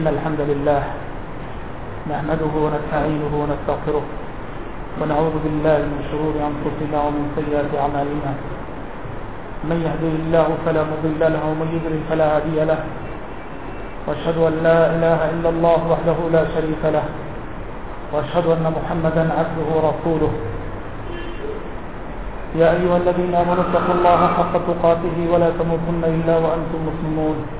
إن الحمد لله نحمده ونستعينه ونستغفره ونعوذ بالله من شرور أنفسنا ومن سيئات أعمالنا. من يهده الله فلا مضل له ومن يضلل فلا هادي له. واشهد ان لا اله الا الله وحده لا شريك له. واشهد ان محمدا عبده ورسوله. يا ايها الذين امنوا اتقوا الله حق تقاته ولا تموتن الا وانتم مسلمون.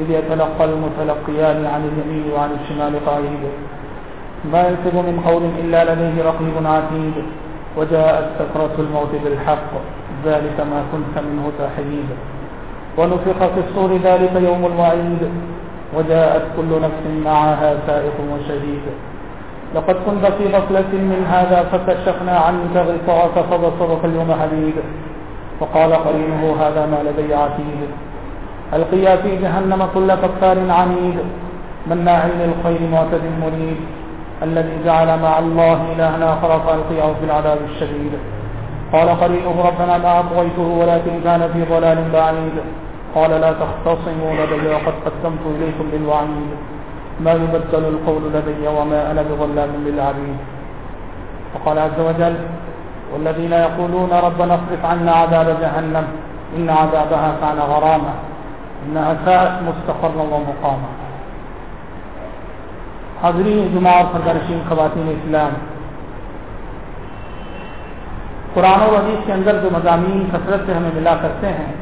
إذ يتلقى المتلقيان عن اليمين وعن الشمال قعيد ما يلفظ من قول إلا لديه رقيب عتيد. وجاءت سكرة الموت بالحق. ذلك ما كنت منه تحييد. ونفخ في الصور ذلك يوم الوعيد. وجاءت كل نفس معها سائق وشهيد. لقد كنت في غفلة من هذا فكشفنا عنك غطاءك فبصرك اليوم حديد. وقال قرينه هذا ما لدي عتيد. القيا في جهنم كل كفار عنيد مناع للخير معتد مريد الذي جعل مع الله إلهنا آخر فألقيه في العذاب الشديد. قال قرينه ربنا ما أطغيته ولكن كان في ضلال بعيد. قال لا تختصموا لدي وقد قدمت إليكم بالوعيد. ما يبدل القول لدي وما أنا بظلام للعبيد. وقال عز وجل والذين يقولون ربنا اصرف عنا عذاب جهنم إن عذابها كان غراما. إنها ساءت مستقرا ومقاما. حاضرین جمعہ اور خواتین اسلام. قرآن و حدیث کے اندر جو مضامین، کثرت سے ہمیں ملا کرتے ہیں،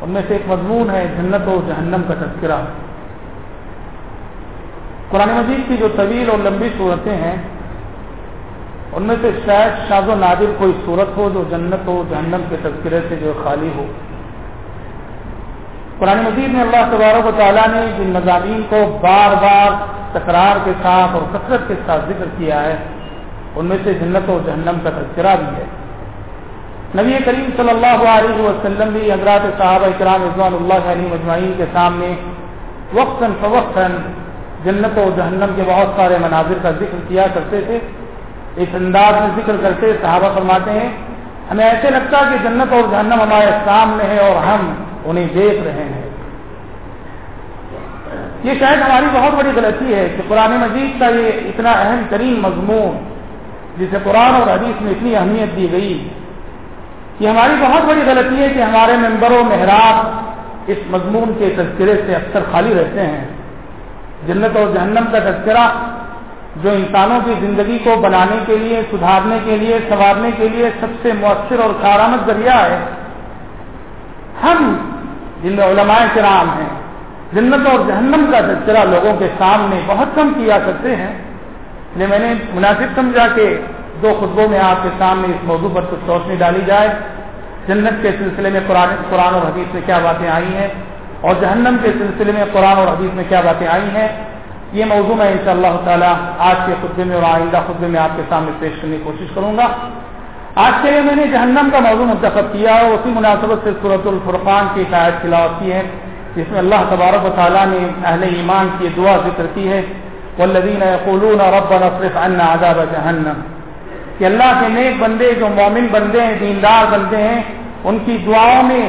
ان میں سے ایک مضمون ہے، جنت و جہنم کا تذکرہ. قرآن مجید کی جو طویل اور لمبی صورتیں ہیں، ان میں سے شاید شاز و نادر کوئی صورت ہو جو جنت و جہنم کے تذکرے سے جو خالی ہو۔ قرآن مجید میں اللہ تبارک و تعالیٰ نے جن مضامین کو بار بار تکرار کے ساتھ اور کثرت کے ساتھ ذکر کیا ہے، ان میں سے جنت و جہنم کا تذکرہ بھی ہے۔ نبی کریم صلی اللہ علیہ وسلم بھی حضرات صحابہ اکرام رضوان اللہ علیہ مجمعین کے سامنے وقتاً فوقتاً جنت و جہنم کے بہت سارے مناظر کا ذکر کیا کرتے تھے۔ اس انداز میں ذکر کرتے صحابہ فرماتے ہیں، ہمیں ایسے لگتا کہ جنت اور جہنم ہمارے سامنے ہے اور ہم انہیں دیکھ رہے ہیں۔ یہ شاید ہماری بہت بڑی غلطی ہے کہ قرآن مجید کا یہ اتنا اہم ترین مضمون جسے قرآن اور حدیث میں اتنی اہمیت دی گئی، یہ ہماری بہت بڑی غلطی ہے کہ ہمارے ممبر و محراب اس مضمون کے تذکرے سے اکثر خالی رہتے ہیں۔ جنت اور جہنم کا تذکرہ جو انسانوں کی زندگی کو بنانے کے لیے، سدھارنے کے لیے، سنوارنے کے لیے سب سے مؤثر اور کارآمد ذریعہ ہے۔ ہم جن میں علماء کرام ہیں، جنت اور جہنم کا تذکرہ لوگوں کے سامنے بہت کم کیا کرتے ہیں۔ لیکن میں نے مناسب سمجھا کہ دو خطبوں میں آپ کے سامنے اس موضوع پر کچھ روشنی ڈالی جائے۔ جنت کے سلسلے میں قرآن قرآن اور حدیث میں کیا باتیں آئی ہیں؟ اور جہنم کے سلسلے میں قرآن اور حدیث میں کیا باتیں آئی ہیں؟ یہ موضوع میں ان شاء اللہ تعالیٰ آج کے خطبے میں اور آئندہ خطبے میں آپ کے سامنے پیش کرنے کی کوشش کروں گا۔ آج کے لیے میں نے جہنم کا موضوع منتخب کیا اور اسی مناسبت سے صورت الفرقان کی شاید تلاوت کی ہے، جس میں اللہ تبارک و تعالیٰ نے اہل ایمان کی دعا ذکر کی ہے والذین یقولون ربنا اصرف عنا عذاب جہنم کہ اللہ کے نیک بندے، جو مومن بندے ہیں، دیندار بندے ہیں، ان کی دعاؤں میں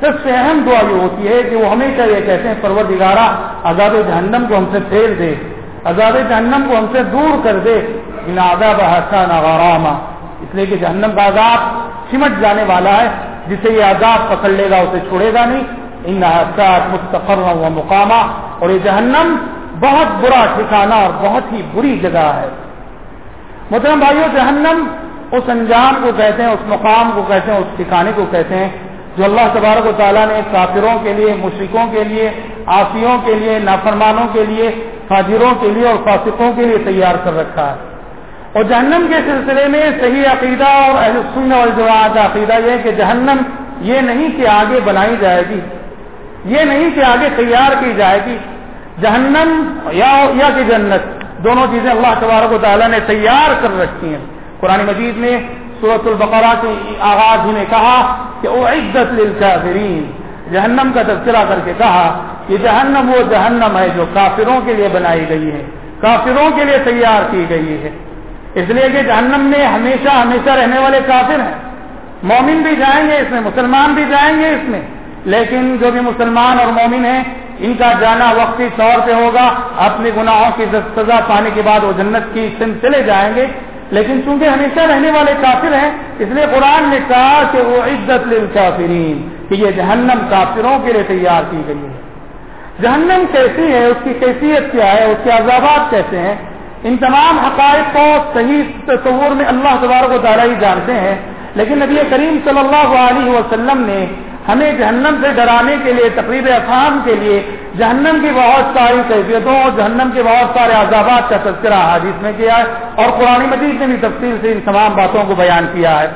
سب سے اہم دعا یہ ہوتی ہے کہ وہ ہمیشہ یہ کہتے ہیں پرور دگارہ عذاب جہنم کو ہم سے پھیر دے، عذاب جہنم کو ہم سے دور کر دے ان عذاب حسان غراما۔ اس لیے کہ جہنم کا عذاب سمٹ جانے والا ہے، جسے یہ عذاب پکڑ لے گا، اسے چھوڑے گا نہیں۔ ان حسات مستقر و مقامہ اور یہ جہنم بہت برا ٹھکانا اور بہت ہی بری جگہ ہے۔ محترم بھائیو، جہنم اس انجام کو کہتے ہیں، اس مقام کو کہتے ہیں، اس ٹھکانے کو کہتے ہیں جو اللہ تبارک و تعالیٰ نے کافروں کے لیے مشرقوں کے لیے آسیوں کے لیے، نافرمانوں کے لیے، فاجروں کے لیے اور فاسقوں کے لیے تیار کر رکھا ہے۔ اور جہنم کے سلسلے میں صحیح عقیدہ اور اہل سن اور عقیدہ یہ کہ جہنم یہ نہیں کہ آگے بنائی جائے گی، یہ نہیں کہ آگے تیار کی جائے گی۔ جہنم یا یا کہ جنت، دونوں چیزیں اللہ تبارک و تعالیٰ نے تیار کر رکھی ہیں۔ قرآن مجید نے صورت البقرہ کے آغاز نے کہا کہ وہ عزت للکافرین جہنم کا تذکرہ کر کے کہا کہ جہنم وہ جہنم ہے جو کافروں کے لیے بنائی گئی ہے، کافروں کے لیے تیار کی گئی ہے۔ اس لیے کہ جہنم میں ہمیشہ ہمیشہ رہنے والے کافر ہیں۔ مومن بھی جائیں گے اس میں، مسلمان بھی جائیں گے اس میں۔ لیکن جو بھی مسلمان اور مومن ہیں، ان کا جانا وقتی طور پہ ہوگا۔ اپنے گناہوں کی سزا پانے کے بعد وہ جنت کی سم چلے جائیں گے۔ لیکن چونکہ ہمیشہ رہنے والے کافر ہیں، اس لیے قرآن نے کہا کہ وہ عزت للکافرین کہ یہ جہنم کافروں کے لیے تیار کی گئی ہے۔ جہنم کیسی ہے؟ اس کی کیفیت کیا ہے؟ اس کے عذابات کیسے ہیں؟ ان تمام حقائق کو صحیح تصور میں اللہ تبارک و تعالیٰ ہی جانتے ہیں۔ لیکن نبی کریم صلی اللہ علیہ وسلم نے ہمیں جہنم سے ڈرانے کے لیے، تقریب افہام کے لیے جہنم کی بہت ساری کیفیتوں اور جہنم کے بہت سارے عذابات کا تذکرہ حادث میں کیا ہے اور قرآن مجید نے بھی تفصیل سے ان تمام باتوں کو بیان کیا ہے۔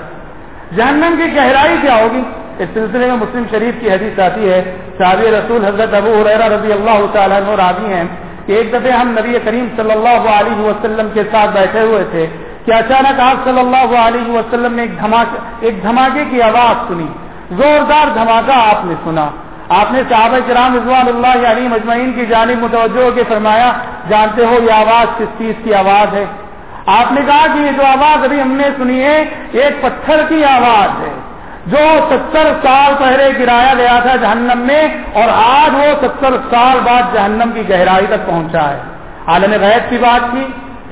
جہنم کی گہرائی کیا ہوگی؟ اس سلسلے میں مسلم شریف کی حدیث آتی ہے۔ شادی رسول حضرت ابو حریرہ رضی اللہ تعالیٰ راضی ہیں۔ کہ ایک دفعہ ہم نبی کریم صلی اللہ علیہ وسلم کے ساتھ بیٹھے ہوئے تھے کہ اچانک آپ صلی اللہ علیہ وسلم نے ایک دھماکے ایک دھماکے کی آواز سنی۔ زوردار دھماکہ آپ نے سنا۔ آپ نے صحابہ کرام رضوان اللہ علی مجمعین کی جانب متوجہ کے فرمایا، جانتے ہو یہ آواز کس چیز کی آواز ہے؟ آپ نے کہا کہ یہ جو آواز ابھی ہم نے سنی ہے ایک پتھر کی آواز ہے۔ جو ستر سال پہلے گرایا گیا تھا جہنم میں اور آج وہ ستر سال بعد جہنم کی گہرائی تک پہنچا ہے۔ عالم غیب کی بات کی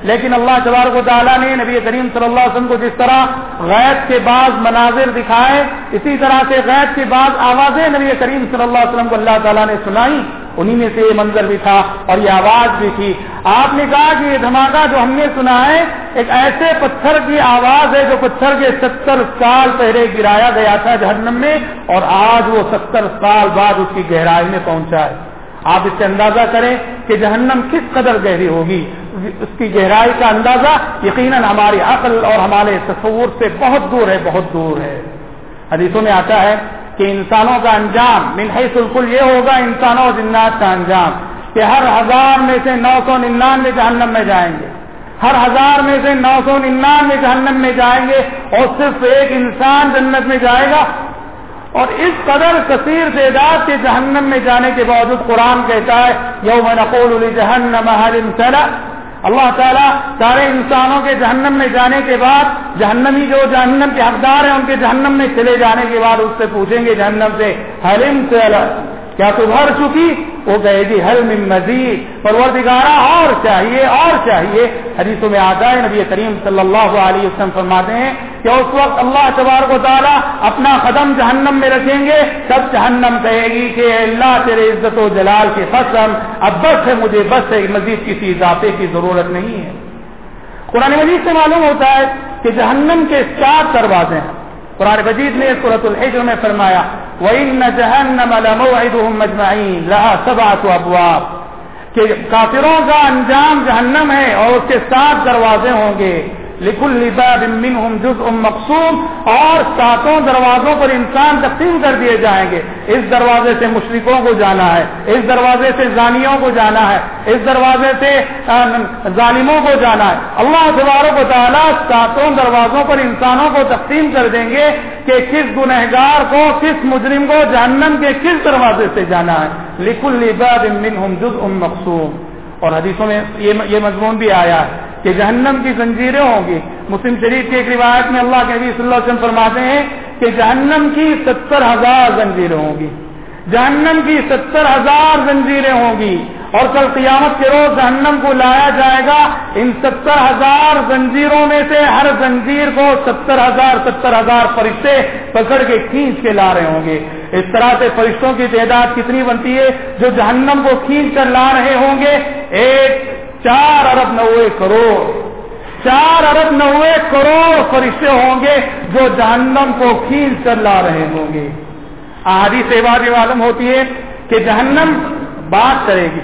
لیکن اللہ تبارک و تعالیٰ نے نبی کریم صلی اللہ علیہ وسلم کو جس طرح غیب کے بعض مناظر دکھائے، اسی طرح سے غیب کے بعض آوازیں نبی کریم صلی اللہ علیہ وسلم کو اللہ تعالیٰ نے سنائی۔ انہی میں سے یہ منظر بھی تھا اور یہ آواز بھی تھی۔ آپ نے کہا کہ یہ دھماکہ جو ہم نے سنا ہے، ایک ایسے پتھر کی آواز ہے جو پتھر کے ستر سال پہلے گرایا گیا تھا جہنم میں، اور آج وہ ستر سال بعد اس کی گہرائی میں پہنچا ہے۔ آپ اس سے اندازہ کریں کہ جہنم کس قدر گہری ہوگی۔ اس کی گہرائی کا اندازہ یقیناً ہماری عقل اور ہمارے تصور سے بہت دور ہے، بہت دور ہے۔ حدیثوں میں آتا ہے کہ انسانوں کا انجام من حیث الکل یہ ہوگا انسانوں اور جنات کا انجام کہ ہر ہزار میں سے نو سو ننانوے جہنم میں جائیں گے۔ ہر ہزار میں سے نو سو ننانوے جہنم میں جائیں گے اور صرف ایک انسان جنت میں جائے گا۔ اور اس قدر کثیر تعداد کے جہنم میں جانے کے باوجود قرآن کہتا ہے، یوم نقول جہنم اللہ تعالیٰ سارے انسانوں کے جہنم میں جانے کے بعد جہنمی جو جہنم کے حقدار ہیں ان کے جہنم میں چلے جانے کے بعد اس سے پوچھیں گے جہنم سے حلم سے کیا تو بھر چکی؟ وہ کہے جی، گی حل من مزید. پروردگارا اور چاہیے اور چاہیے۔ حدیثوں میں آتا ہے، نبی کریم صلی اللہ علیہ وسلم فرماتے ہیں کہ اس وقت اللہ تبارک و تعالیٰ اپنا قدم جہنم میں رکھیں گے۔ تب جہنم کہے گی کہ اللہ، تیرے عزت و جلال کے قسم، اب بس ہے مجھے، بس ہے، مزید کسی اضافے کی ضرورت نہیں ہے۔ قرآن مجید سے معلوم ہوتا ہے کہ جہنم کے سات دروازے ہیں۔ قرآن مجید نے صورت الحجر میں فرمایا وَإِنَّ جَهَنَّمَ لَمَوْعِدُهُمْ مَجْمَعِينَ لَهَا سَبْعَةُ أَبْوَابٍ کہ کافروں کا انجام جہنم ہے اور اس کے ساتھ دروازے ہوں گے۔ لکل باب منہم جزء مقصوم، اور ساتوں دروازوں پر انسان تقسیم کر دیے جائیں گے۔ اس دروازے سے مشرقوں کو جانا ہے، اس دروازے سے زانیوں کو جانا ہے، اس دروازے سے ظالموں کو جانا ہے۔ اللہ تبارک و تعالیٰ ساتوں دروازوں پر انسانوں کو تقسیم کر دیں گے کہ کس گنہگار کو، کس مجرم کو جہنم کے کس دروازے سے جانا ہے۔ لکل باب منہم جزء مقصوم۔ اور حدیثوں میں یہ مضمون بھی آیا ہے کہ جہنم کی زنجیریں ہوں گی۔ مسلم شریف کی ایک روایت میں اللہ کے نبی صلی اللہ علیہ وسلم فرماتے ہیں کہ جہنم کی ستر ہزار زنجیریں ہوں گی۔ جہنم کی ستر ہزار زنجیریں ہوں گی اور کل قیامت کے روز جہنم کو لایا جائے گا۔ ان ستر ہزار زنجیروں میں سے ہر زنجیر کو ستر ہزار ستر ہزار فرشتے پکڑ کے کھینچ کے لا رہے ہوں گے۔ اس طرح سے فرشتوں کی تعداد کتنی بنتی ہے جو جہنم کو کھینچ کر لا رہے ہوں گے؟ ایک، چار ارب نوے کروڑ۔ چار ارب نوے کروڑ فرشتے ہوں گے جو جہنم کو کھینچ کر لا رہے ہوں گے۔ آدھی سے بات معلوم ہوتی ہے کہ جہنم بات کرے گی،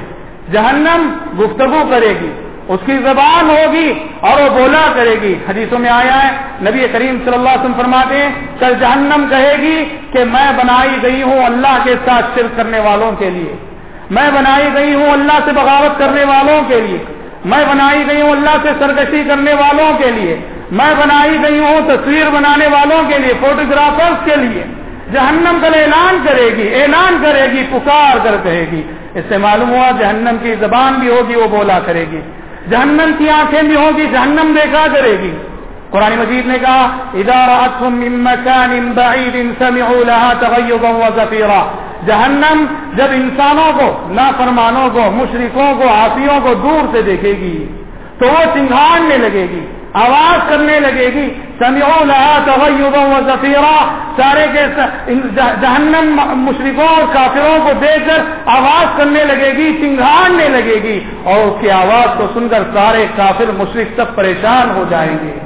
جہنم گفتگو کرے گی، اس کی زبان ہوگی اور وہ بولا کرے گی۔ حدیثوں میں آیا ہے، نبی کریم صلی اللہ علیہ وسلم فرماتے ہیں، کل جہنم کہے گی کہ میں بنائی گئی ہوں اللہ کے ساتھ شرک کرنے والوں کے لیے۔ میں بنائی گئی ہوں اللہ سے بغاوت کرنے والوں کے لیے۔ میں بنائی گئی ہوں اللہ سے سرکشی کرنے والوں کے لیے۔ میں بنائی گئی ہوں تصویر بنانے والوں کے لیے فوٹوگرافرس کے لیے۔ جہنم کل اعلان کرے گی، اعلان کرے گی، پکار کر کہے گی۔ اس سے معلوم ہوا جہنم کی زبان بھی ہوگی، وہ بولا کرے گی۔ جہنم کی آنکھیں بھی ہوگی جہنم دیکھا کرے گی۔ قرآن مجید نے کہا ادارہ جہنم جب انسانوں کو، نافرمانوں کو مشرقوں کو آفیوں کو دور سے دیکھے گی، تو وہ چنگھاڑنے لگے گی، آواز کرنے لگے گی ذخیرہ سارے کے جہنم مشرقوں اور کافروں کو دیکھ کر آواز کرنے لگے گی چنگھاڑنے لگے گی اور اس کی آواز کو سن کر سارے کافر مشرق سب پریشان ہو جائیں گے۔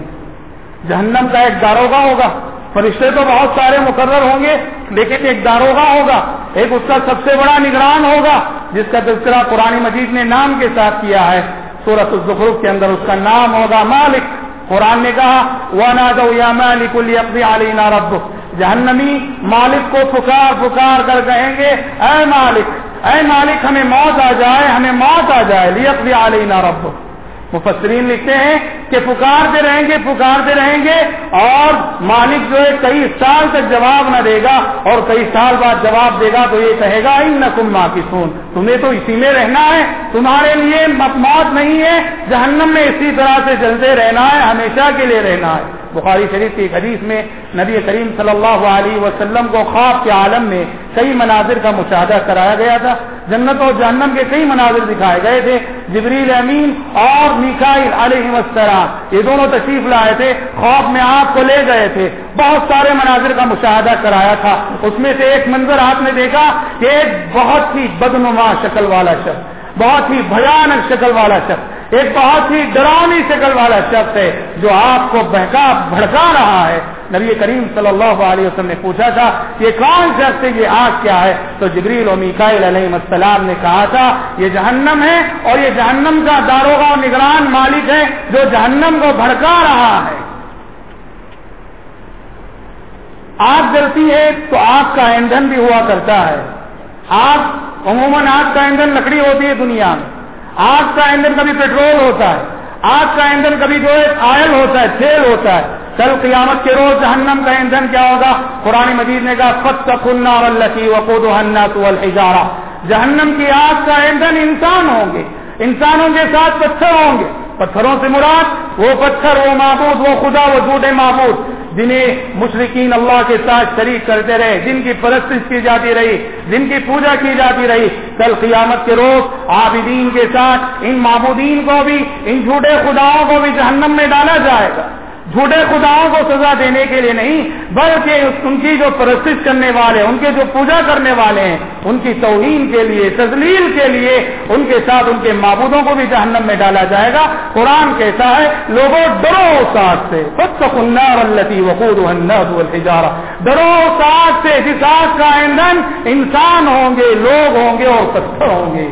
جہنم کا ایک داروگا ہوگا۔ فرشتے تو بہت سارے مقرر ہوں گے، لیکن ایک داروگا ہوگا۔ ایک اس کا سب سے بڑا نگران ہوگا، جس کا تذکرہ قرآن مجید نے نام کے ساتھ کیا ہے۔ سورت الزخرف کے اندر اس کا نام ہوگا مالک۔ قرآن نے کہا وہ نہ دو یا مالک علی رب جہنمی مالک کو پکار پکار کر کہیں گے، اے مالک اے مالک، ہمیں موت آ جائے، ہمیں موت آ جائے لیکن علی رب مفسرین لکھتے ہیں کہ پکارتے رہیں گے، پکارتے رہیں گے اور مالک جو ہے کئی سال تک جواب نہ دے گا اور کئی سال بعد جواب دے گا تو یہ کہے گا ان کم ماں سون تمہیں تو اسی میں رہنا ہے، تمہارے لیے موت نہیں ہے، جہنم میں اسی طرح سے جلتے رہنا ہے، ہمیشہ کے لیے رہنا ہے۔ بخاری شریف کی حدیث میں نبی کریم صلی اللہ علیہ وسلم کو خواب کے عالم میں کئی مناظر کا مشاہدہ کرایا گیا تھا۔ جنت اور جہنم کے کئی مناظر دکھائے گئے تھے۔ جبریل امین اور میکائل علیہ السلام، یہ دونوں تشریف لائے تھے۔ خواب میں آپ کو لے گئے تھے۔ بہت سارے مناظر کا مشاہدہ کرایا تھا۔ اس میں سے ایک منظر آپ نے دیکھا کہ ایک بہت ہی بدنما شکل والا شخص، بہت ہی بھیانک شکل والا شخص ایک بہت ہی ڈرانی شکل والا شخص ہے جو آپ کو بہکا بھڑکا رہا ہے۔ نبی کریم صلی اللہ علیہ وسلم نے پوچھا تھا یہ کون شخص ہے؟ یہ آگ کیا ہے؟ تو جبریل و میکائل علیہ السلام نے کہا تھا، یہ جہنم ہے اور یہ جہنم کا داروغ نگران مالک ہے جو جہنم کو بھڑکا رہا ہے۔ آگ جلتی ہے تو آگ کا ایندھن بھی ہوا کرتا ہے۔ آگ، عموماً آگ کا ایندھن لکڑی ہوتی ہے دنیا میں۔ آگ کا ایندھن کبھی پیٹرول ہوتا ہے، آگ کا ایندھن کبھی جو ہے آئل ہوتا ہے، تیل ہوتا ہے۔ کل قیامت کے روز جہنم کا ایندھن کیا ہوگا؟ قرآن مجید نے کہا فت خلنا ولکی وقود جہنم کی آگ کا ایندھن انسان ہوں گے، انسانوں کے ساتھ پتھر ہوں گے۔ پتھروں سے مراد وہ پتھر، وہ معبود، وہ خدا، وہ جھوٹے معبود۔ جنہیں مشرقین اللہ کے ساتھ شریک کرتے رہے، جن کی پرستش کی جاتی رہی، جن کی پوجا کی جاتی رہی، کل قیامت کے روز عابدین کے ساتھ ان معبودین کو بھی، ان جھوٹے خداؤں کو بھی جہنم میں ڈالا جائے گا۔ جھوٹے خداؤں کو سزا دینے کے لیے نہیں، بلکہ ان کی جو پرستش کرنے والے، ان کے جو پوجا کرنے والے ہیں، ان کی توہین کے لیے تزلیل کے لیے ان کے ساتھ، ان کے معبودوں کو بھی جہنم میں ڈالا جائے گا۔ قرآن کہتا ہے، لوگوں، ڈرو ساتھ سے۔ التی وقود الحجارہ ڈرو ساتھ سے، جس آگ کا ایندھن انسان ہوں گے، لوگ ہوں گے اور پتھر ہوں گے۔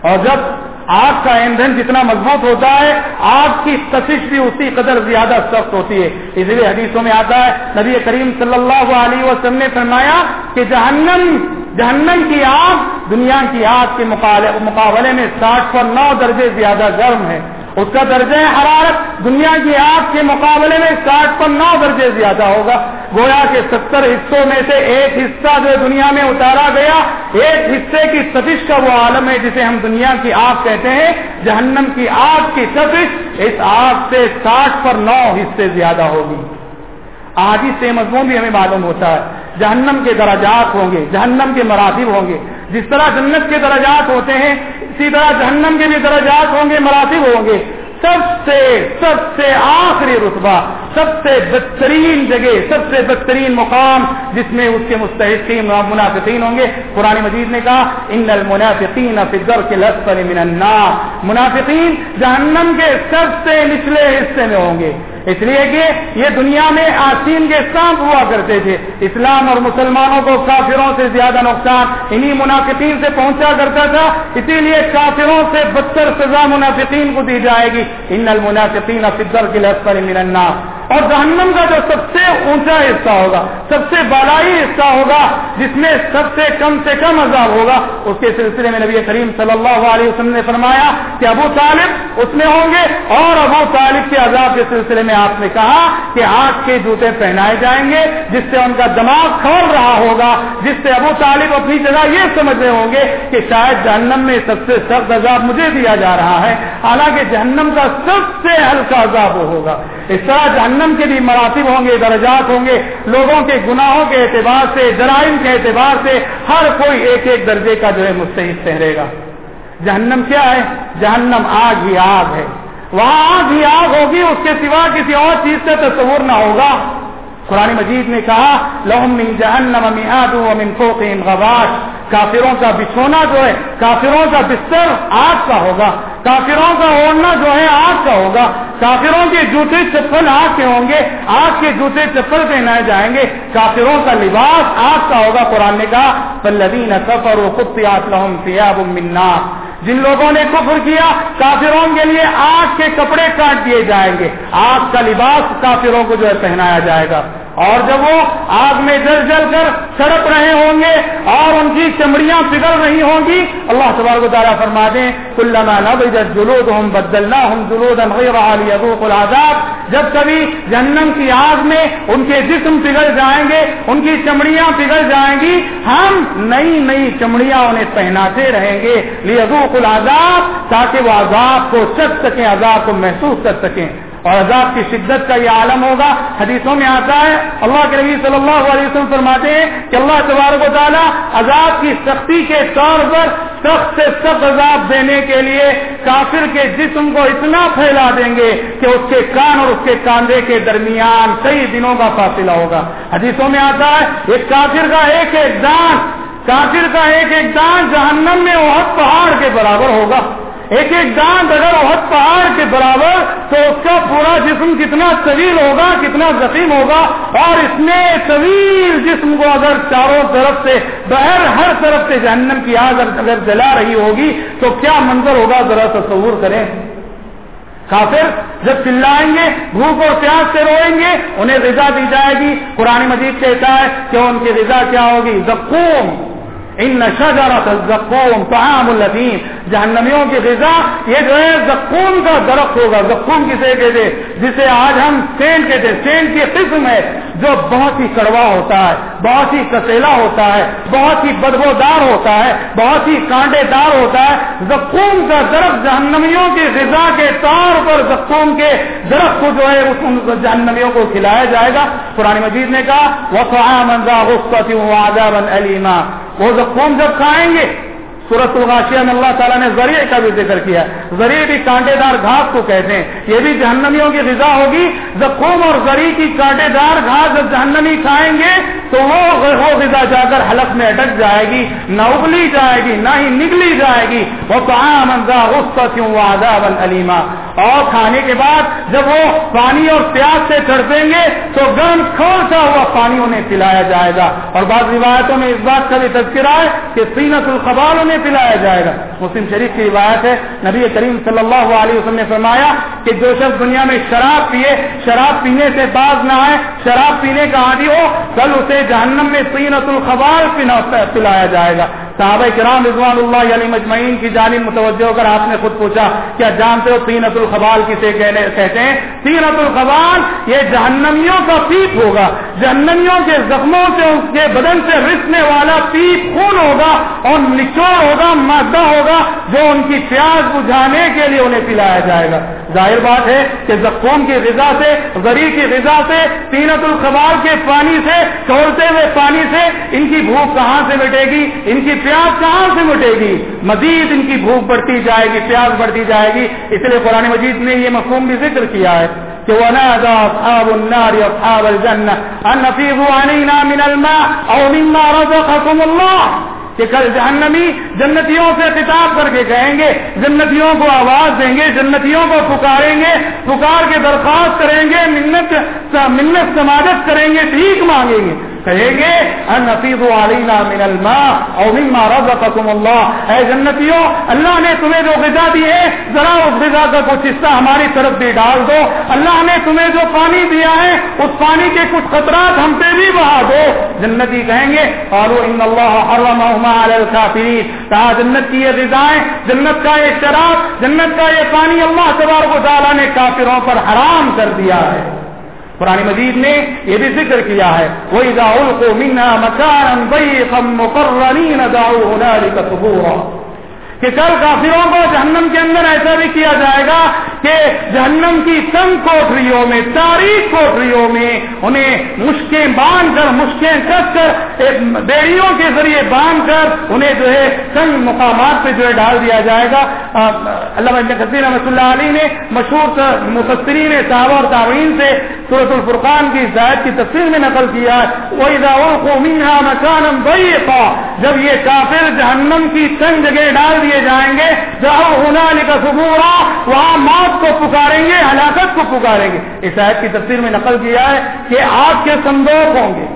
اور جب آگ کا ایندھن جتنا مضبوط ہوتا ہے، آگ کی کشش بھی اسی قدر زیادہ سخت ہوتی ہے۔ اس لیے حدیثوں میں آتا ہے، نبی کریم صلی اللہ علیہ وسلم نے فرمایا کہ جہنم جہنم کی آگ دنیا کی آگ کے مقابلے میں ساٹھ پر نو درجے زیادہ گرم ہے۔ اس کا درجہ حرارت دنیا کی آگ کے مقابلے میں ساٹھ پر نو درجے زیادہ ہوگا۔ گویا کے ستر حصوں میں سے ایک حصہ جو دنیا میں اتارا گیا، ایک حصے کی تفش کا وہ عالم ہے جسے ہم دنیا کی آگ کہتے ہیں، جہنم کی آگ کی تفش اس آگ سے ساٹھ پر نو حصے زیادہ ہوگی۔ آج سے مضمون بھی ہمیں معلوم ہوتا ہے، جہنم کے درجات ہوں گے، جہنم کے مراتب ہوں گے۔ جس طرح جنت کے درجات ہوتے ہیں، اسی طرح جہنم کے بھی درجات ہوں گے، مراتب ہوں گے۔ سب سے سب سے آخری رتبہ سب سے بدترین جگہ، سب سے بدترین مقام جس میں اس کے مستحقین منافقین ہوں گے۔ قرآن مجید نے کہا، ان المنافقین فضر کے لطف من النار. منافقین جہنم کے سب سے نچلے حصے میں ہوں گے۔ اس لیے کہ یہ دنیا میں آسین کے سانپ ہوا کرتے تھے۔ اسلام اور مسلمانوں کو کافروں سے زیادہ نقصان انہی منافقین سے پہنچا کرتا تھا۔ اسی لیے کافروں سے بدتر سزا منافقین کو دی جائے گی۔ ان المنافقین فضر کے لطف من النار۔ اور جہنم کا جو سب سے اونچا حصہ ہوگا، سب سے بالائی حصہ ہوگا، جس میں سب سے کم سے کم عذاب ہوگا، اس کے سلسلے میں نبی کریم صلی اللہ علیہ وسلم نے فرمایا کہ ابو طالب اس میں ہوں گے اور ابو طالب کے عذاب کے سلسلے میں آپ نے کہا کہ آگ کے جوتے پہنائے جائیں گے، جس سے ان کا دماغ کھول رہا ہوگا، جس سے ابو طالب اپنی جگہ یہ سمجھ رہے ہوں گے کہ شاید جہنم میں سب سے سخت عذاب مجھے دیا جا رہا ہے، حالانکہ جہنم کا سب سے ہلکا عذاب ہوگا۔ اس طرح جہنم کے بھی مراتب ہوں گے، درجات ہوں گے۔ لوگوں کے گناہوں کے اعتبار سے، جرائم کے اعتبار سے ہر کوئی ایک ایک درجے کا جو ہے مستحق ٹھہرے گا۔ جہنم کیا ہے؟ جہنم آگ ہی آگ ہے۔ وہاں آگ ہی آگ ہوگی، اس کے سوا کسی اور چیز سے تصور نہ ہوگا۔ قرآن مجید نے کہا لہم من جہنم میاد ومن فوقهم غواش کافروں کا بچھونا جو ہے، کافروں کا بستر آگ کا ہوگا۔ کافروں کا اوڑھنا جو ہے، آگ کا ہوگا۔ کافروں کے جوتے چپل آگ کے ہوں گے۔ آگ کے جوتے چپل پہنائے جائیں گے۔ کافروں کا لباس آگ کا ہوگا، قرآن نے کہا۔ پلدین سفر و خطیات لہم فیاب من جن لوگوں نے کفر کیا، کافروں کے لیے آگ کے کپڑے کاٹ دیے جائیں گے۔ آگ کا لباس کافروں کو جو ہے، پہنایا جائے گا۔ اور جب وہ آگ میں جل جل کر سڑک رہے ہوں گے اور ان کی چمڑیاں پگھل رہی ہوں گی، اللہ تبارک و تعالیٰ فرما دیں، کلما نبجت جلود ہم بدلنا ہم جلود العذاب۔ جب کبھی جہنم کی آگ میں ان کے جسم پگھل جائیں گے، ان کی چمڑیاں پگھل جائیں گی، ہم نئی نئی چمڑیاں انہیں پہناتے رہیں گے۔ لیذوق العذاب تاکہ وہ عذاب کو چک سکیں، عذاب کو محسوس کر سکیں۔ اور عذاب کی شدت کا یہ عالم ہوگا۔ حدیثوں میں آتا ہے، اللہ کے نبی صلی اللہ علیہ وسلم فرماتے ہیں کہ اللہ تبارک و تعالیٰ عذاب کی سختی کے طور پر سخت سے سخت عذاب دینے کے لیے کافر کے جسم کو اتنا پھیلا دیں گے کہ اس کے کان اور اس کے کاندھے کے درمیان کئی دنوں کا فاصلہ ہوگا۔ حدیثوں میں آتا ہے، ایک کافر کا ایک ایک دان، کافر کا ایک ایک دان جہنم میں وہ پہاڑ کے برابر ہوگا۔ ایک ایک دانت اگر بہت پہاڑ کے برابر تو اس کا پورا جسم کتنا طویل ہوگا، کتنا زخیم ہوگا، اور اس میں طویل جسم کو اگر چاروں طرف سے بہر ہر طرف سے جہنم کی آگ اگر جلا رہی ہوگی، تو کیا منظر ہوگا؟ ذرا تصور کریں۔ کافر جب چلائیں گے، بھوک اور پیاس سے روئیں گے، انہیں غذا دی جائے گی۔ قرآن مجید کہتا ہے کہ ان کی غذا کیا ہوگی؟ زخوم ان شجرت الزقوم طعام الذین جہنمیوں کی غذا، یہ جو ہے زقوم کا درخت ہوگا، زقوم کسے کہتے جسے آج ہم سینٹ کہتے سینٹ کی قسم ہے، جو بہت ہی کڑوا ہوتا ہے، بہت ہی کسیلا ہوتا ہے، بہت ہی بدبودار ہوتا ہے، بہت ہی کانٹے دار ہوتا ہے۔ زقوم کا درخت جہنمیوں کی غذا کے طور پر زقوم کے درخت کو جو ہے، اس جہنمیوں کو کھلایا جائے گا۔ قرآن مجید نے کہا وہ منظا غصت علیما وہ زخم جب کھائیں گے سورت الغاشیہ میں اللہ تعالیٰ نے ذریعے کا بھی ذکر کیا ذریعے بھی کانٹے دار گھاس کو کہتے ہیں۔ یہ بھی جہنمیوں کی غذا ہوگی۔ جب زخم اور زری کی کانٹے دار گھاس جب جہنمی کھائیں گے تو وہ غذا جا کر حلق میں اٹک جائے گی، نہ ابلی جائے گی، نہ ہی نگلی جائے گی۔ وہ تو عام اس کا کیوں آداب علیما اور کھانے کے بعد جب وہ پانی اور پیاز سے تڑپیں گے تو گرم کھولتا ہوا پانی انہیں پلایا جائے گا۔ اور بعض روایتوں میں اس بات کا بھی تذکرہ ہے کہ سینت القبال انہیں پلایا جائے گا۔ مسلم شریف کی روایت ہے، نبی کریم صلی اللہ علیہ وسلم نے فرمایا کہ جو شخص دنیا میں شراب پیے، شراب پینے سے باز نہ آئے، شراب پینے کا عادی ہو، کل اسے جہنم میں سینت الخبال پلایا جائے گا۔ صحابہ کرام رضوان اللہ علی مجمعین کی جانب متوجہ ہو کر آپ نے خود پوچھا، کیا جانتے ہو تینت الخبال کسے کہتے ہیں؟ تینت الخبال یہ جہنمیوں کا پیپ ہوگا۔ جہنمیوں کے زخموں سے، اس کے بدن سے رسنے والا پیپ خون ہوگا اور نچوڑ ہوگا، مادہ ہوگا، جو ان کی پیاس بجھانے کے لیے انہیں پلایا جائے گا۔ ظاہر بات ہے کہ زخم کی غذا سے، غریب کی غذا سے تینت الخبال کے پانی سے، چھوڑتے ہوئے پانی سے، ان کی بھوک کہاں سے مٹے گی؟ ان کی پیاس کہاں سے مٹے گی؟ مزید ان کی بھوک بڑھتی جائے گی، پیاس بڑھتی جائے گی۔ اس لیے قرآن مجید نے یہ مفہوم بھی ذکر کیا ہے کہ ونادى اصحاب النار اصحاب الجنه ان نفيضوا علينا من الماء او مما رزقكم الله۔ کہ کل جہنمی جنتیوں سے خطاب کر کے کہیں گے، جنتیوں کو آواز دیں گے، جنتیوں کو پکاریں گے، پکار کے درخواست کریں گے، منت منت سماجت کریں گے، ٹھیک مانگیں گے۔ کہیں گے نفیز علینا من الماء او مما رزقكم اللہ اے جنتیوں، اللہ نے تمہیں جو غذا دی ہے، ذرا اس غذا کا کچھ حصہ ہماری طرف بھی ڈال دو۔ اللہ نے تمہیں جو پانی دیا ہے، اس پانی کے کچھ خطرات ہم پہ بھی بہا دو۔ جنتی کہیں گے، قالوا ان اللہ حرمهما على الكافرین کہا، جنت کی یہ غذائیں، جنت کا یہ شراب، جنت کا یہ پانی اللہ تبارک و تعالی نے کافروں پر حرام کر دیا ہے۔ قرآن مجید نے یہ بھی ذکر کیا ہے وہی داؤل کو مینا مکان مقرری نہ داؤ کا کہ کل کافروں کو جہنم کے اندر ایسا بھی کیا جائے گا کہ جہنم کی تنگ کوٹریوں میں، تاریخ کوٹریوں میں انہیں مشکیں باندھ کر، مشکیں کس کر بیڑیوں کے ذریعے باندھ کر انہیں جو ہے تنگ مقامات پہ جو ہے ڈال دیا جائے گا۔ اللہ کثیر رحمۃ اللہ علی نے مشہور مفسرین صحابہ اور تعوین سے صورت الفرقان کی زائد کی تصویر میں نقل کیا وہی داؤ کو مینا مکانم جب یہ کافر جہنم کی تنگ جگہ ڈال دیے جائیں گے جہاں ہونا کا سبورا وہاں موت کو پکاریں گے، ہلاکت کو پکاریں گے۔ اس آیت کی تفسیر میں نقل کیا ہے کہ آگ کے صندوق ہوں گے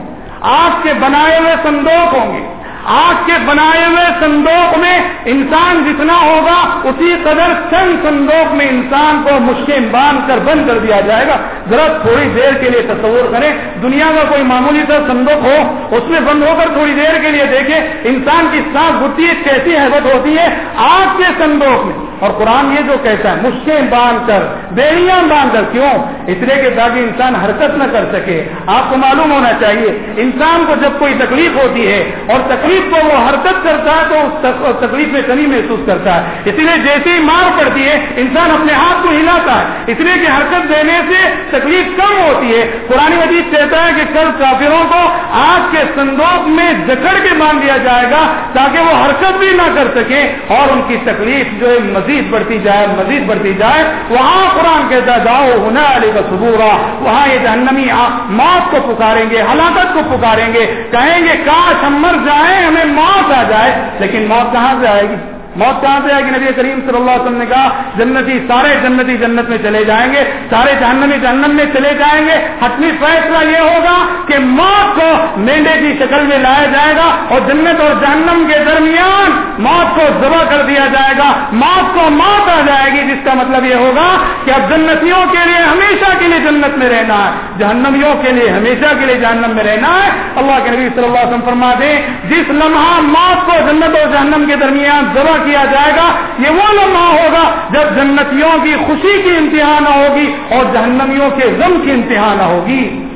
آگ کے بنائے ہوئے صندوق ہوں گے۔ آگ کے بنائے ہوئے صندوق میں انسان جتنا ہوگا اسی قدر چند صندوق میں انسان کو مشکل باندھ کر بند کر دیا جائے گا۔ ذرا تھوڑی دیر کے لیے تصور کریں۔ دنیا کا کوئی معمولی سا صندوق ہو، اس میں بند ہو کر تھوڑی دیر کے لیے دیکھیں، انسان کی سانس گھٹی کیسی حیبت ہوتی ہے آگ کے صندوق میں۔ اور قرآن یہ جو کہتا ہے مشکل باندھ کر، بیڑیاں باندھ کر، کیوں؟ اس لیے کہ تاکہ انسان حرکت نہ کر سکے۔ آپ کو معلوم ہونا چاہیے، انسان کو جب کوئی تکلیف ہوتی ہے اور تکلیف کو وہ حرکت کرتا ہے تو اس تکلیف میں کمی محسوس کرتا ہے۔ اسی لیے جیسی مار پڑتی ہے، انسان اپنے ہاتھ کو ہلاتا ہے۔ اس لیے کہ حرکت دینے سے تکلیف کم ہوتی ہے۔ قرآن مجید کہتا ہے کہ کل کافروں کو آگ کے صندوق میں جکڑ کے باندھ دیا جائے گا تاکہ وہ حرکت بھی نہ کر سکے اور ان کی تکلیف جو ہے مزید بڑھتی جائے، مزید بڑھتی جائے، وہاں قرآن کہتا جاؤ ہونا علی کا سبورا وہاں یہ جہنمی موت کو پکاریں گے، ہلاکت کو پکاریں گے، کہیں گے، کاش ہم مر جائیں، ہمیں موت آ جائے. لیکن موت کہاں سے آئے گی؟ موت کہاں سے آئے گی؟ نبی کریم صلی اللہ علیہ وسلم نے کہا، جنتی، سارے جنتی جنت میں چلے جائیں گے، سارے جہنمی جہنم میں چلے جائیں گے۔ حتمی فیصلہ یہ ہوگا کہ موت کو مینڈے کی شکل میں لایا جائے گا اور جنت اور جہنم کے درمیان موت کو ذبح کر دیا جائے گا۔ موت کو موت آ جائے گی، جس کا مطلب یہ ہوگا کہ اب جنتیوں کے لیے ہمیشہ کے لیے جنت میں رہنا ہے۔ جہنمیوں کے لیے ہمیشہ کے لیے جہنم میں رہنا ہے۔ اللہ کے نبی صلی اللہ علیہ وسلم فرما دیں جس لمحہ موت کو جنت اور جہنم کے درمیان ذبح کیا جائے گا، یہ وہ لمحہ ہوگا جب جنتیوں کی خوشی کی انتہا نہ ہوگی اور جہنمیوں کے غم کی انتہا نہ ہوگی۔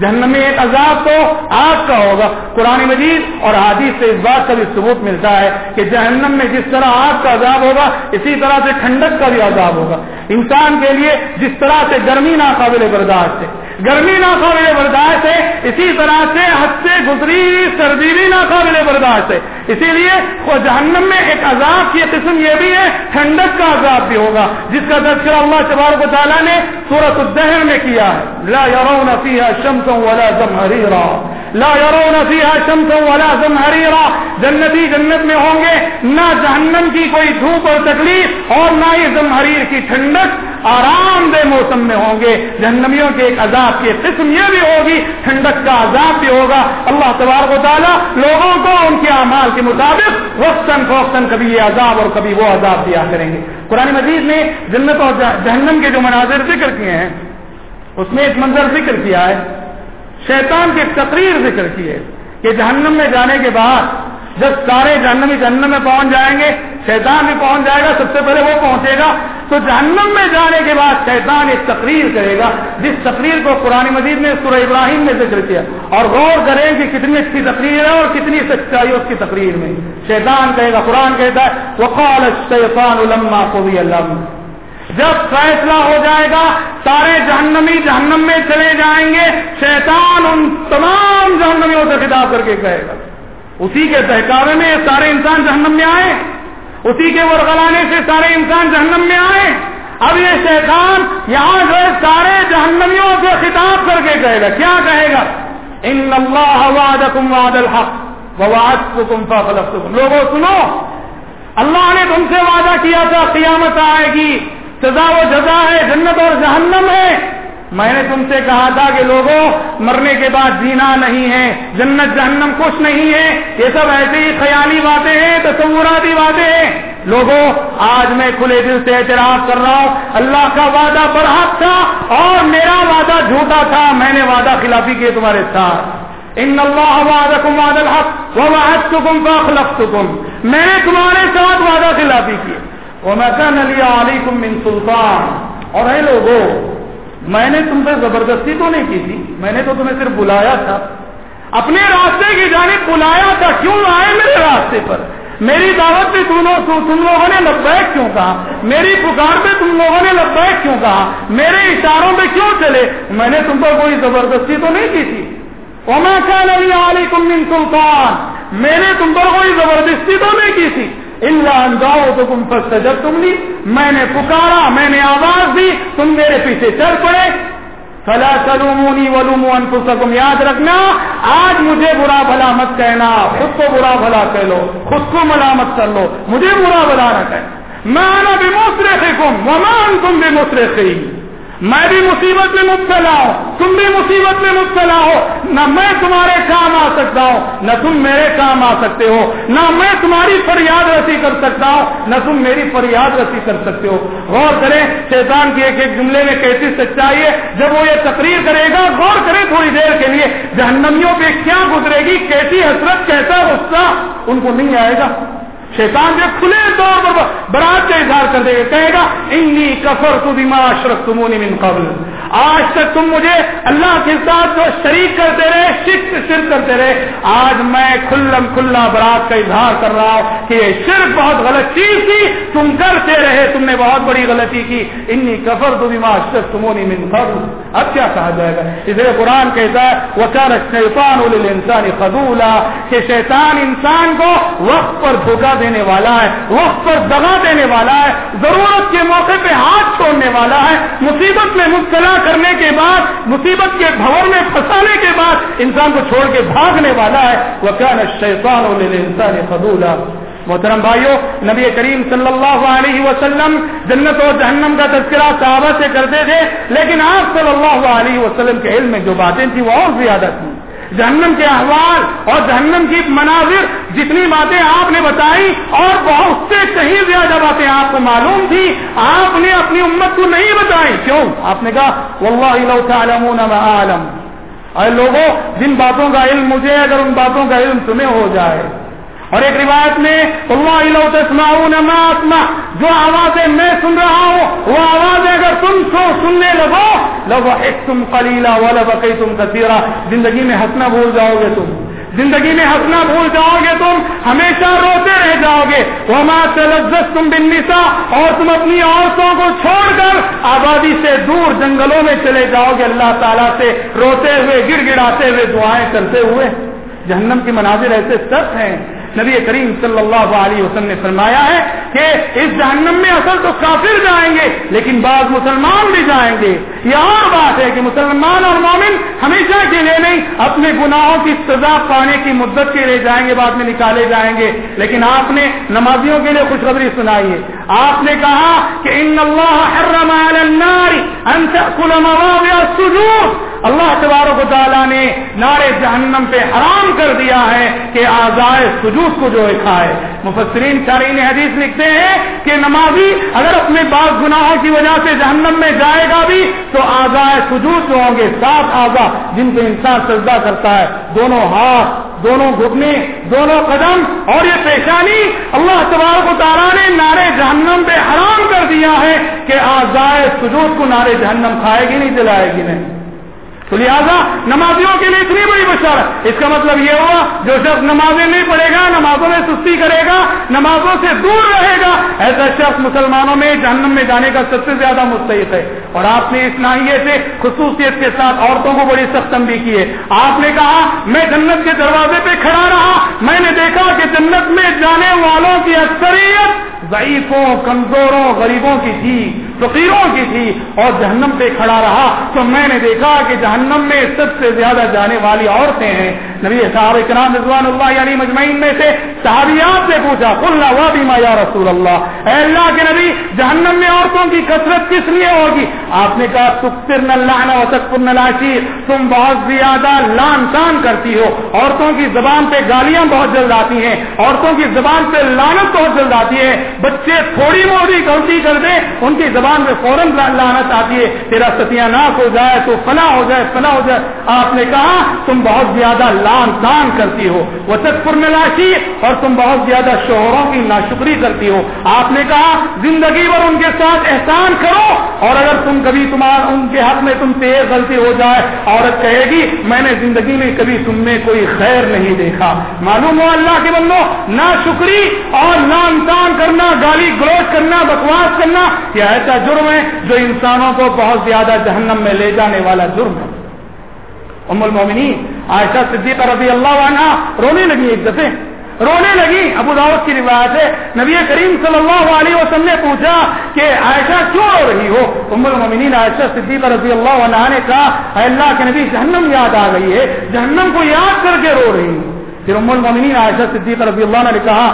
جہنم میں ایک عذاب تو آگ کا ہوگا۔ قرآن مجید اور حادیث سے اس بات کا بھی ثبوت ملتا ہے کہ جہنم میں جس طرح آگ کا عذاب ہوگا، اسی طرح سے ٹھنڈک کا بھی عذاب ہوگا۔ انسان کے لیے جس طرح سے گرمی ناقابل برداشت ہے گرمی ناقابل برداشت ہے، اسی طرح سے حد سے گزری سردی بھی ناقابل برداشت ہے۔ اسی لیے جہنم میں ایک عذاب کی قسم یہ بھی ہے، ٹھنڈک کا عذاب بھی ہوگا، جس کا تذکرہ اللہ تبارک و تعالیٰ نے سورت الدہر میں کیا ہے۔ لا يرون فيها شمس ولا زمهريرا لا يرون فيها شمس ولا زمهريرا. جنتی جنت میں ہوں گے. نہ جہنم کی کوئی دھوپ اور تکلیف اور نہ ہی زمہریر کی ٹھنڈک. آرام دہ موسم میں ہوں گے. جہنمیوں کے ایک عذاب کی قسم یہ بھی ہوگی. ٹھنڈک کا عذاب بھی ہوگا. اللہ تبارک و تعالیٰ لوگوں کو ان کے اعمال کے مطابق وقتاً فوقتاً کبھی یہ عذاب اور کبھی وہ عذاب دیا کریں گے. قرآن مجید نے جنت اور جہنم کے جو مناظر ذکر کیے ہیں، اس میں ایک منظر ذکر کیا ہے. شیطان کی تقریر ذکر کی ہے کہ جہنم میں جانے کے بعد جب سارے جہنمی جہنم میں پہنچ جائیں گے، شیطان بھی پہنچ جائے گا، سب سے پہلے وہ پہنچے گا۔ تو جہنم میں جانے کے بعد شیطان ایک تقریر کرے گا، جس تقریر کو قرآن مجید نے سورہ ابراہیم میں ذکر کیا۔ اور غور کریں کہ کتنی اچھی تقریر ہے اور کتنی سچائی اس کی تقریر میں۔ شیطان کہے گا، قرآن کہتا ہے، وقال الشیطان علما کو بھی اللہ جب فیصلہ ہو جائے گا، سارے جہنمی جہنم میں چلے جائیں گے، شیطان ان تمام جہنمیوں سے خطاب کر کے کہے گا۔ اسی کے بہکاوے میں سارے انسان جہنم میں آئے، اسی کے ورغلانے سے سارے انسان جہنم میں آئے۔ اب یہ شیطان یہاں جو سارے جہنمیوں سے خطاب کر کے کہے گا۔ کیا کہے گا؟ ان اللہ وعدکم وعد الحق ووعدتکم فخلفتکم لوگوں، سنو، اللہ نے تم سے وعدہ کیا تھا، قیامت آئے گی۔ سزا و جزا ہے، جنت اور جہنم ہے۔ میں نے تم سے کہا تھا کہ لوگوں، مرنے کے بعد جینا نہیں ہے، جنت، جہنم کچھ نہیں ہے۔ یہ سب ایسی ہی خیالی باتیں ہیں، تصوراتی باتیں ہیں۔ لوگوں، آج میں کھلے دل سے اعتراف کر رہا ہوں۔ اللہ کا وعدہ برحق تھا اور میرا وعدہ جھوٹا تھا۔ میں نے وعدہ خلافی کیے تمہارے ساتھ۔ ان اللہ وعدکم وعد الحق، ووعدتکم فاخلفتکم۔ میں نے تمہارے ساتھ وعدہ خلافی کی وما كان لي عليكم من سلطان۔ اور اے لوگوں میں نے تم پہ زبردستی تو نہیں کی تھی، میں نے تو تمہیں صرف بلایا تھا۔ اپنے راستے کی جانب بلایا تھا، کیوں آئے میرے راستے پر؟ میری دعوت پہ تم لوگوں نے لبیک کیوں کہا؟ میری پکار پہ تم لوگوں نے لبیک کیوں کہا؟ میرے اشاروں پہ کیوں چلے؟ میں نے تم پر کوئی زبردستی تو نہیں کی تھی۔ وما كان لي عليكم من سلطان۔ میں نے تم پر کوئی زبردستی تو نہیں کی تھی۔ انجاؤ تو تم پر سجب تم لی میں نے پکارا، میں نے آواز دی، تم میرے پیچھے چل پڑے۔ فلا سلومونی ولوم انفسکم یاد رکھنا، آج مجھے برا بھلا مت کہنا، خود کو برا بھلا کہہ لو، خود کو ملامت کر لو، مجھے برا بھلا نہ کہنا میں بھی موسرے سے کم ومان تم بھی موسرے سے ہی میں بھی مصیبت میں مبتلا ہوں، تم بھی مصیبت میں مبتلا ہو، نہ میں تمہارے کام آ سکتا ہوں، نہ تم میرے کام آ سکتے ہو، نہ میں تمہاری فریاد رسی کر سکتا ہوں، نہ تم میری فریاد رسی کر سکتے ہو۔ غور کریں، شیطان کی ایک ایک جملے میں کیسی سچائی ہے؟ جب وہ یہ تقریر کرے گا، غور کریں تھوڑی دیر کے لیے، جہنمیوں پہ کیا گزرے گی؟ کیسی حسرت، کیسا غصہ؟ ان کو نہیں آئے گا۔ شیطان جو کھلے طور پر برات کا اظہار کر دے گا، کہے گا، انی کفر تو بیما اشرف تمونی من قبل. آج تک تم مجھے اللہ کے ساتھ جو شریک کرتے رہے، شرک شرک کرتے رہے۔ آج میں کھلم کھلا برات کا اظہار کر رہا ہوں کہ یہ شرک بہت غلط چیز تھی۔ تم کرتے رہے، تم نے بہت بڑی غلطی کی۔ انی کفر تو بیما اشرف تمونی من قبل۔ اب کیا کہا جائے گا؟ اس لیے قرآن کہتا ہے وہ چار شیطان انسانی خدولا کہ شیطان انسان کو وقت پر دھوکا دینے والا ہے، وقت پر دگا دینے والا ہے، ضرورت کے موقع پہ ہاتھ چھوڑنے والا ہے، مصیبت میں مبتلا کرنے کے بعد، مصیبت کے بھور میں پھنسانے کے بعد انسان کو چھوڑ کے بھاگنے والا ہے۔ وہ کیا شیطان انسان قبولا محترم بھائیوں نبی کریم صلی اللہ علیہ وسلم جنت اور جہنم کا تذکرہ صحابہ سے کرتے تھے، لیکن آپ صلی اللہ علیہ وسلم کے علم میں جو باتیں تھیں وہ اور زیادہ تھیں۔ جہنم کے احوال اور جہنم کی مناظر جتنی باتیں آپ نے بتائی اور بہت سے کہیں زیادہ باتیں آپ کو معلوم تھی، آپ نے اپنی امت کو نہیں بتائی۔ کیوں؟ آپ نے کہا ما عالم اے لوگوں، جن باتوں کا علم مجھے اگر ان باتوں کا علم تمہیں ہو جائے اور ایک روایت میں اللہ لو تسمعون ما اسمع جو آوازیں میں سن رہا ہوں، وہ آوازیں اگر تم سو سننے لگو لگو ایک تم قلیلا والا بقی تم کثیرہ زندگی میں ہنسنا بھول جاؤ گے تم۔ زندگی میں ہنسنا بھول جاؤ گے تم، ہمیشہ روتے رہ جاؤ گے وہ تلزت تم بنسا اور تم اپنی عورتوں کو چھوڑ کر آبادی سے دور جنگلوں میں چلے جاؤ گے اللہ تعالیٰ سے روتے ہوئے، گڑ گڑاتے ہوئے دعائیں کرتے ہوئے۔ جہنم کی مناظر ایسے سخت ہیں نبی کریم صلی اللہ علیہ وسلم نے فرمایا ہے کہ اس جہنم میں اصل تو کافر جائیں گے، لیکن بعض مسلمان بھی جائیں گے۔ یہ اور بات ہے کہ مسلمان اور مومن ہمیشہ کے لیے نہیں، اپنے گناہوں کی سزا پانے کی مدت کے لیے جائیں گے، بعد میں نکالے جائیں گے۔ لیکن آپ نے نمازیوں کے لیے خوشخبری سنائی ہے۔ آپ نے کہا کہ ان اللہ حرم علی النار ان تأکل مواضع السجود۔ اللہ تبارک و تعالیٰ نے نارے جہنم پہ حرام کر دیا ہے کہ آزائے سجود کو جو کھائے۔ مفسرین شارین حدیث لکھتے ہیں کہ نمازی اگر اپنے بعض گناہوں کی وجہ سے جہنم میں جائے گا بھی، تو آزائے سجود جو ہوں گے، سات آزا جن کو انسان سجدہ کرتا ہے، دونوں ہاتھ دونوں گھٹنے، دونوں قدم اور یہ پیشانی اللہ تبارک و تعالیٰ نے نارے جہنم پہ حرام کر دیا ہے کہ آزائے سجود کو نارے جہنم کھائے گی نہیں، جلائے گی نہیں۔ تو لہٰذا نمازیوں کے لیے اتنی بڑی بشارت۔ اس کا مطلب یہ ہوا، جو شخص نمازیں نہیں پڑھے گا، نمازوں میں سستی کرے گا، نمازوں سے دور رہے گا، ایسا شخص مسلمانوں میں جہنم میں جانے کا سب سے زیادہ مستحق ہے۔ اور آپ نے اس ناحیے سے خصوصیت کے ساتھ عورتوں کو بڑی سخت تنبی کی ہے۔ آپ نے کہا، میں جنت کے دروازے پہ کھڑا رہا۔ میں نے دیکھا کہ جنت میں جانے والوں کی اکثریت ضعیفوں، کمزوروں، غریبوں کی تھی۔ فقیروں کی تھی اور جہنم پہ کھڑا رہا تو میں نے دیکھا کہ جہنم میں سب سے زیادہ جانے والی عورتیں ہیں نبی صاحب کرام رضوان اللہ یعنی مجمعین میں سے صحابیات سے پوچھا کلّا وا بیما یا رسول اللہ۔ اے اللہ کے نبی، جہنم میں عورتوں کی کثرت کس لیے ہوگی؟ آپ نے کہا تکر نلانا و تکر نلاشیر تم بہت زیادہ لان تان کرتی ہو۔ عورتوں کی زبان پہ گالیاں بہت جلد آتی ہیں۔ عورتوں کی زبان پہ لانت بہت جلد آتی ہے۔ بچے تھوڑی موڑی غلطی کر دیں، ان کی زبان پہ فوراً لانت آتی ہے۔ تیرا ستیہ ناک ہو جائے تو فلاں ہو جائے فلاں ہو جائے۔ آپ نے کہا، تم بہت زیادہ لان تان کرتی ہو وہ تکر نلاشی اور تم بہت زیادہ شوہروں کی ناشکری کرتی ہو۔ آپ نے کہا، زندگی بھر ان کے ساتھ احسان کرو، اور اگر تم کبھی تمہارا ان کے حق میں تم تیز غلطی ہو جائے، عورت کہے گی، میں نے زندگی میں کبھی تم میں کوئی خیر نہیں دیکھا۔ معلوم ہو اللہ کے بندو نہ شکری اور نہ انسان کرنا، گالی گروش کرنا، بکواس کرنا، یہ ایسا جرم ہے جو انسانوں کو بہت زیادہ جہنم میں لے جانے والا جرم ہے۔ ام المومنین عائشہ صدیقہ رضی اللہ عنہ رونے لگی ایک دفعہ، رونے لگی۔ ابو داود کی روایت ہے، نبی کریم صلی اللہ علیہ وسلم نے پوچھا کہ عائشہ کیوں رو رہی ہو؟ ام المؤمنین، عائشہ صدیقہ رضی اللہ عنہ نے کہا، اے اللہ کے نبی، جہنم یاد آ گئی ہے، جہنم کو یاد کر کے رو رہی ہوں۔ پھر ام المؤمنین، عائشہ صدیقہ رضی اللہ عنہ نے کہا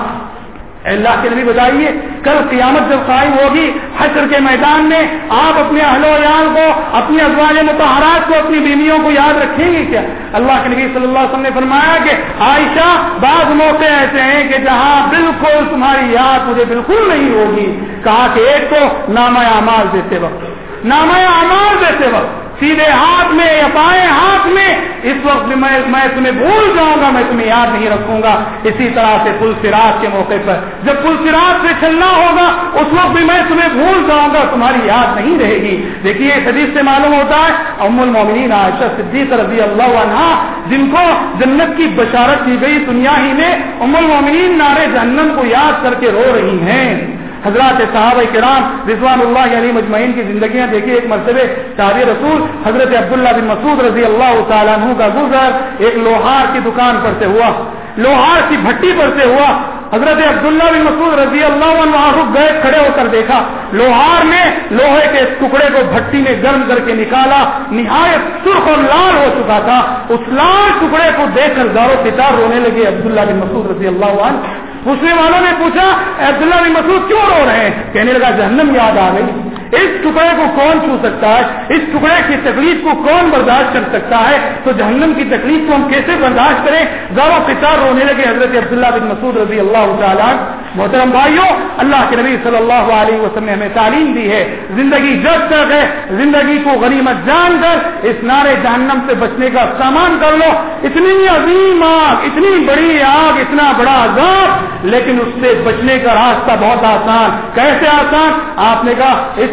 اللہ کے نبی بتائیے، کل قیامت جب قائم ہوگی حشر کے میدان میں، آپ اپنے اہل ویال کو، اپنی ازواج متحرات کو، اپنی بیویوں کو یاد رکھیں گے کیا؟ اللہ کے نبی صلی اللہ علیہ وسلم نے فرمایا کہ، عائشہ، بعض موقع ایسے ہیں کہ جہاں بالکل تمہاری یاد مجھے بالکل نہیں ہوگی۔ کہا کہ ایک تو نامہ اعمال دیتے وقت نامہ اعمال دیتے وقت۔ سیدھے ہاتھ میں یا بائیں ہاتھ میں، اس وقت میں میں تمہیں بھول جاؤں گا، میں تمہیں یاد نہیں رکھوں گا۔ اسی طرح سے پل سراج کے موقع پر، جب پل سراج سے چلنا ہوگا، اس وقت بھی میں تمہیں بھول جاؤں گا، تمہاری یاد نہیں رہے گی۔ دیکھیے، اس حدیث سے معلوم ہوتا ہے، ام المومنین عائشہ صدیق رضی اللہ عنہ جن کو جنت کی بشارت دی گئی دنیا ہی میں، ام المومنین نارے جہنم کو یاد کر کے رو رہی ہیں۔ حضرات صحابہ کرام رضوان اللہ علی مجمعین کی زندگیاں دیکھیے ایک مرتبہ شادی رسول حضرت عبداللہ بن مسعود رضی اللہ تعالیٰ عنہ کا گزر ایک لوہار کی دکان پر سے ہوا۔ لوہار کی بھٹی پر سے ہوا۔ حضرت عبداللہ بن مسعود رضی اللہ عنہ رک گئے کھڑے ہو کر دیکھا۔ لوہار نے لوہے کے ٹکڑے کو بھٹی میں گرم کر کے نکالا۔ نہایت سرخ اور لال ہو چکا تھا۔ اس لال ٹکڑے کو دیکھ کر دارو پتار رونے لگے۔ عبداللہ بن مسعود رضی اللہ عنہ پوچھنے والوں نے پوچھا عبداللہ بن مسعود کیوں رو رہے ہیں؟ کہنے لگا، جہنم یاد آ گئی۔ اس ٹکڑے کو کون چھو سکتا ہے؟ اس ٹکڑے کی تکلیف کو کون برداشت کر سکتا ہے؟ تو جہنم کی تکلیف کو ہم کیسے برداشت کریں؟ زاروں پتار رونے لگے حضرت عبداللہ بن مسعود رضی اللہ تعالیٰ محترم بھائیوں، اللہ کے نبی صلی اللہ علیہ وسلم نے ہمیں تعلیم دی ہے۔ زندگی جب تک ہے۔ زندگی کو غنیمت جان کر اس نارے جہنم سے بچنے کا سامان کر لو۔ اتنی عظیم آگ، اتنی بڑی آگ، اتنا بڑا عذاب، لیکن اس سے بچنے کا راستہ بہت آسان۔ کیسے آسان؟ آپ نے کہا، اس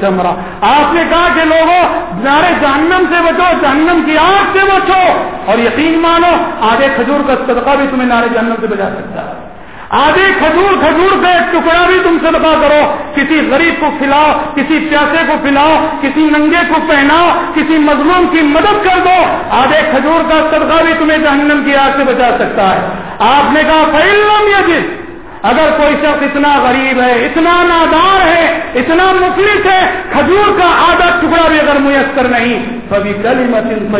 چمرا آپ نے کہا کہ لوگوں نارے جہنم سے بچو، جہنم کی آگ سے بچو۔ اور یقین مانو آگے کھجور کا صدقہ بھی تمہیں نارے جہنم سے بچا سکتا ہے۔ آدھے کھجور کھجور کا ایک ٹکڑا بھی تم صدقہ کرو۔ کسی غریب کو کھلاؤ، کسی پیاسے کو پلاؤ، کسی ننگے کو پہناؤ، کسی مظلوم کی مدد کر دو۔ آدھے کھجور کا صدقہ بھی تمہیں جہنم کی آگ سے بچا سکتا ہے۔ آپ نے کہا فیلم یا جس اگر کوئی شخص اتنا غریب ہے، اتنا نادار ہے، اتنا مفلس ہے، کھجور کا آدھا ٹکڑا بھی اگر میسر نہیں تو ابھی گلی مسلم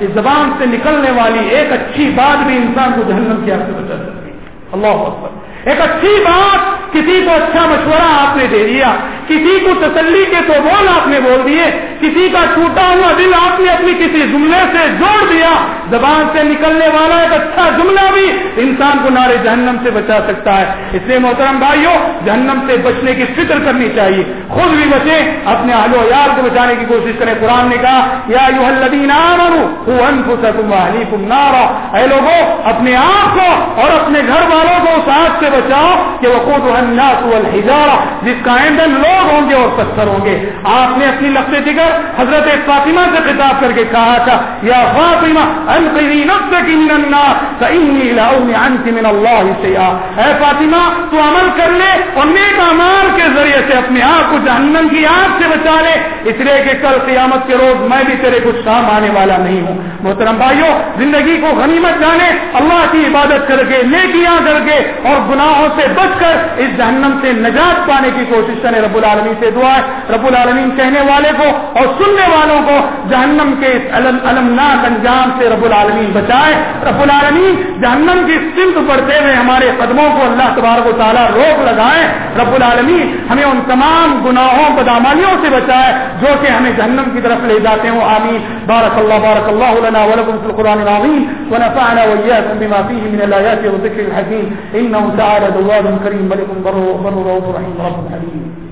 اس زبان سے نکلنے والی ایک اچھی بات بھی انسان کو جہنم کی آگ سے بچا سکتی اللہ اکبر۔ ایک اچھی بات کسی کو اچھا مشورہ آپ نے دے دیا، کسی کو تسلی کے تو بول آپ نے بول دیے، کسی کا ٹوٹا ہوا دل آپ نے اپنی کسی جملے سے جوڑ دیا، زبان سے نکلنے والا ایک اچھا جملہ بھی انسان کو نارے جہنم سے بچا سکتا ہے۔ اس لیے محترم بھائیوں جہنم سے بچنے کی فکر کرنی چاہیے۔ خود بھی بچیں، اپنے آلو یار کو بچانے کی کوشش کریں۔ قرآن نے کہا، یا نارا۔ اے لوگوں اپنے آپ کو اور اپنے گھر والوں کو اس آگ سے بچاؤ کہ وہ خود الناس والحجارہ جس کا ایندھن لوگ ہوں گے اور پتھر ہوں گے۔ آپ نے اپنی لفظ دیگر حضرت فاطمہ سے خطاب کر کے کہا تھا، یا فاطمہ من اللہ سے اے فاطمہ، تو عمل کر لے اور نیک امال کے ذریعے سے اپنے آپ کو جہنم کی آگ سے بچا لے۔ اس لیے کہ کل قیامت کے روز میں بھی تیرے کچھ کام آنے والا نہیں ہوں۔ محترم بھائیوں زندگی کو غنیمت جانے، اللہ کی عبادت کر کے، نیکیاں کر کے اور گناہ گناہوں سے بچ کر اس جہنم سے نجات پانے کی کوشش کریں۔ رب العالمین سے دعا ہے۔ رب العالمین کہنے والے کو اور سننے والوں کو جہنم کے اس المناک انجام سے رب العالمین بچائے۔ رب العالمین، جہنم کی سمت پڑتے ہوئے ہمارے قدموں کو اللہ تبارک و تعالیٰ روک لگائے۔ رب العالمین، ہمیں ان تمام گناہوں بدامالیوں سے بچائے جو کہ ہمیں جہنم کی طرف لے جاتے ہوں۔ آمین۔ بارک اللہ بارک اللہ لنا ولکم فی القرآن العظیم۔ ونفعنا وإياكم بما فيه من الآيات والذكر الحكيم إنه تعالى دواب كريم ملك بر رؤوف رحيم رب حليم